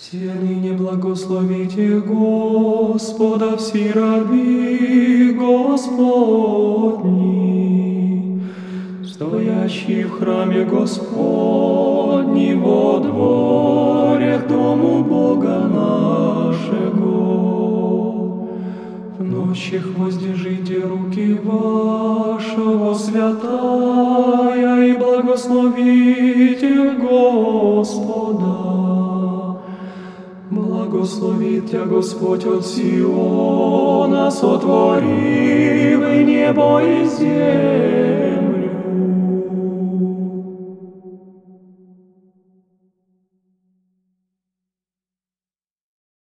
Все ныне благословите Господа, все раби Господни, стоящие в храме Господни во дворях дому Бога нашего. В нощах воздержите руки вашего святая и благословите Господа. Благословит Тебя Господь от Сиона, сотворив небо и землю.